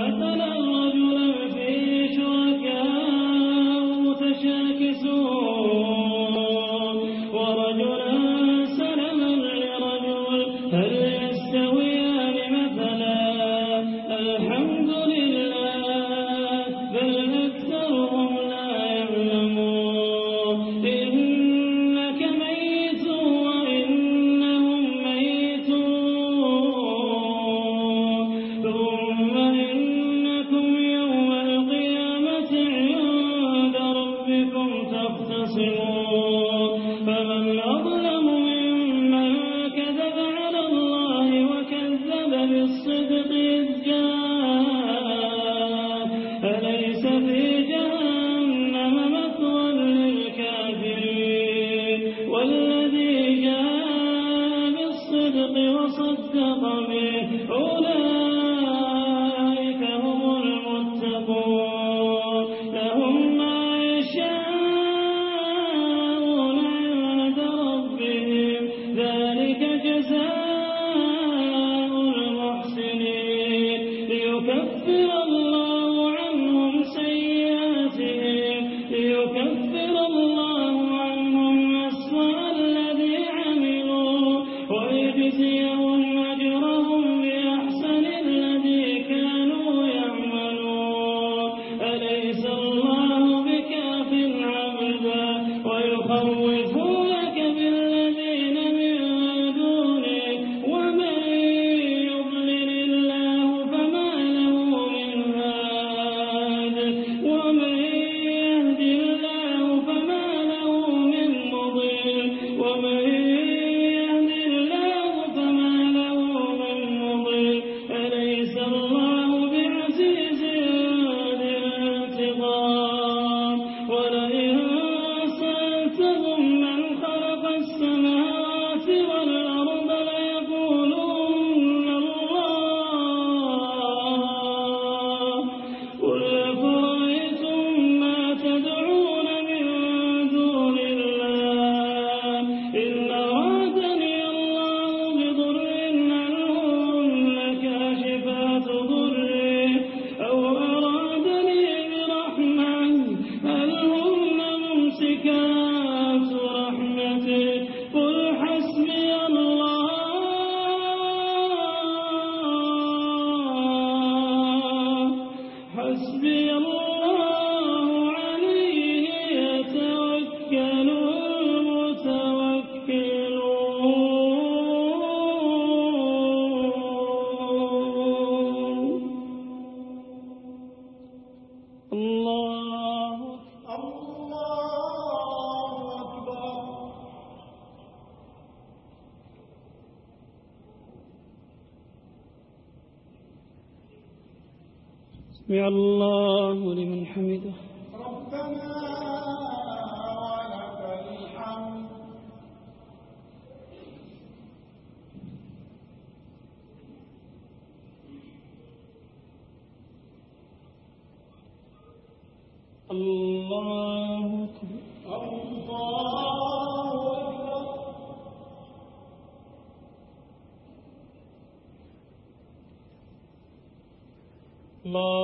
مثلا رجلا في شركاء متشاكسون. الله لمن حمده. ربنا لك الحمد الله اللہ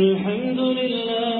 الحمد لله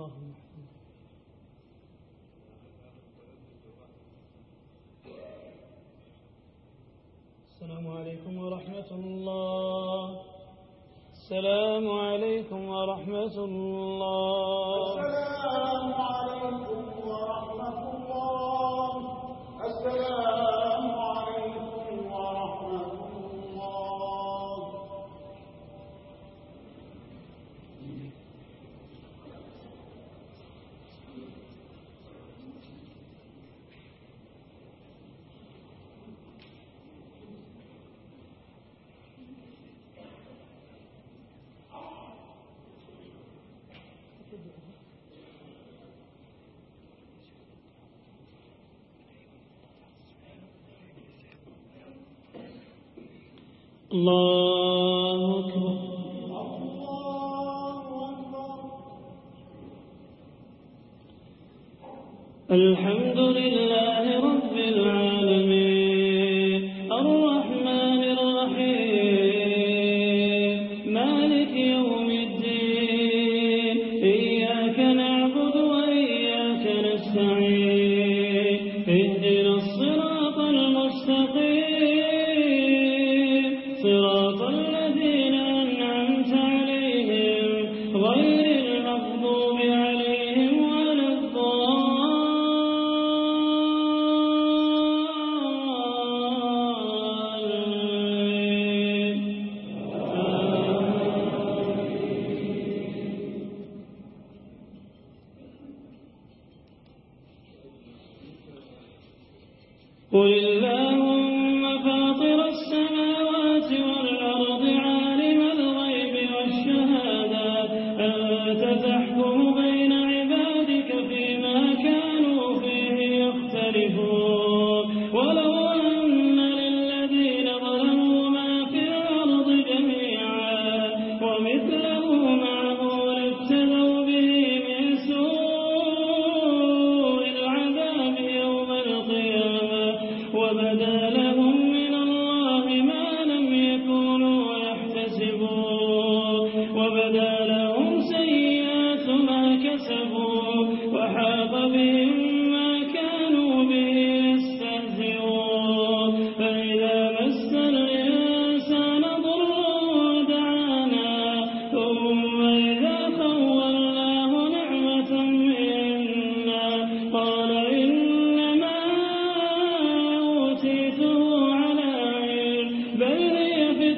اللهم السلام عليكم ورحمة الله السلام عليكم ورحمة الله اللہ قل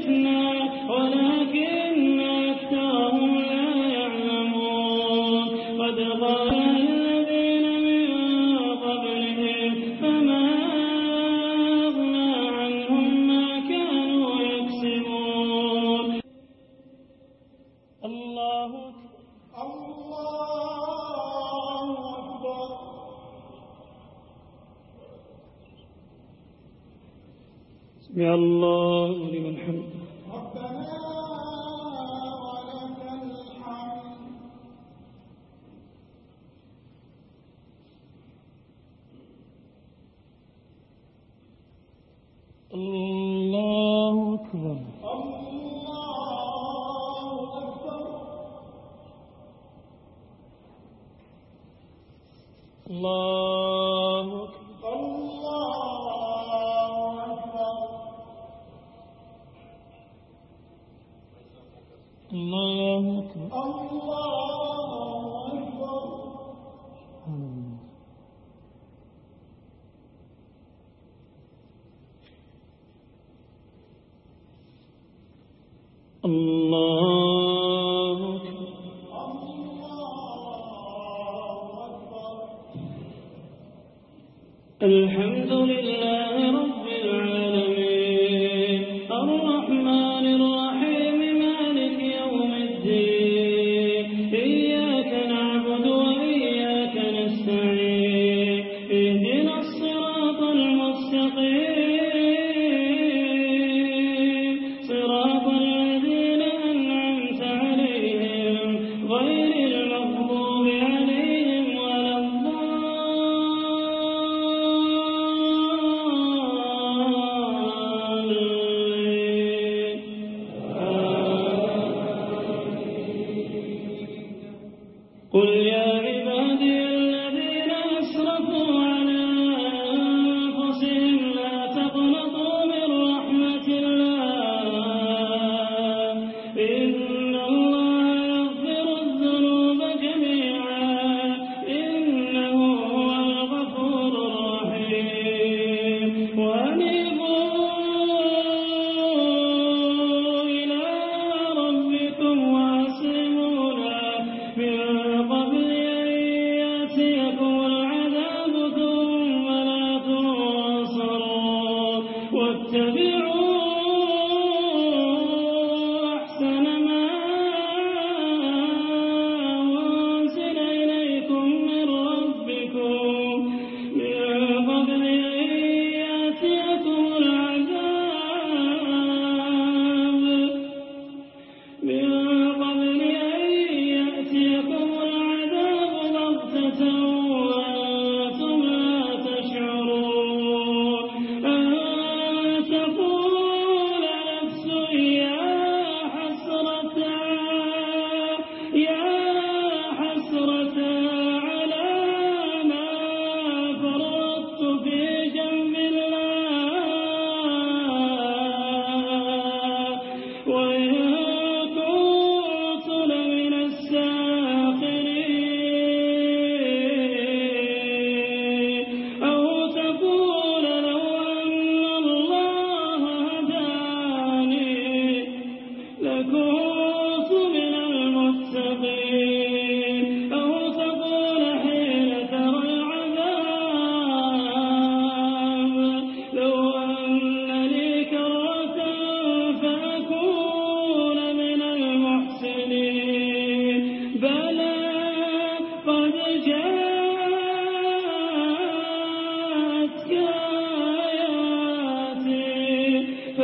کتنا الْمُتَّقِينَ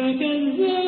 مگر